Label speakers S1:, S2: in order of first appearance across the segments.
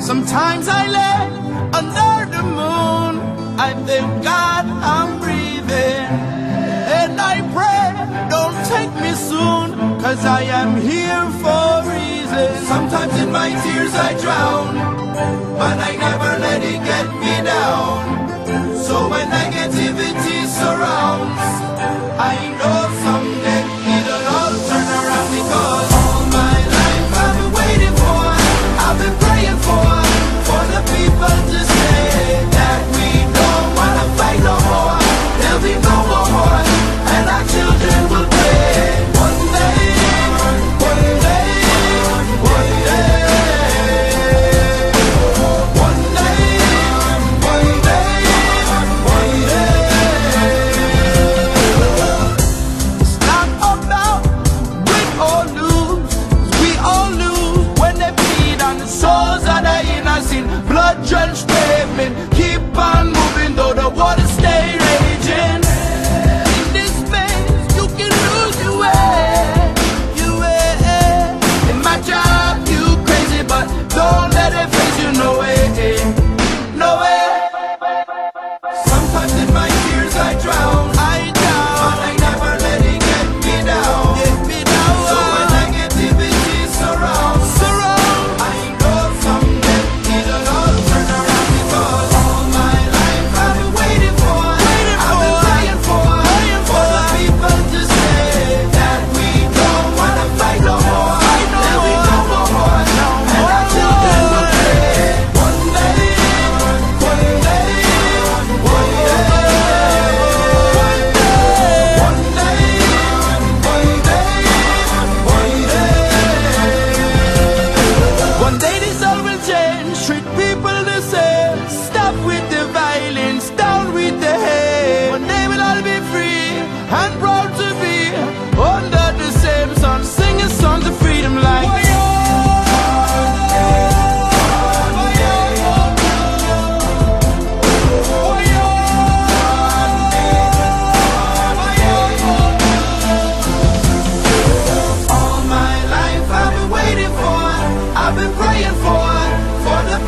S1: Sometimes I lay under the moon. I thank God I'm breathing. And I pray, don't take me soon. Cause I am here for reasons. Sometimes in my tears I drown.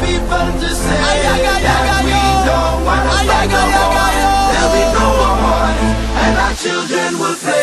S1: people to say that we don't want to fight no more. There'll be no more wars, and our children will. Pay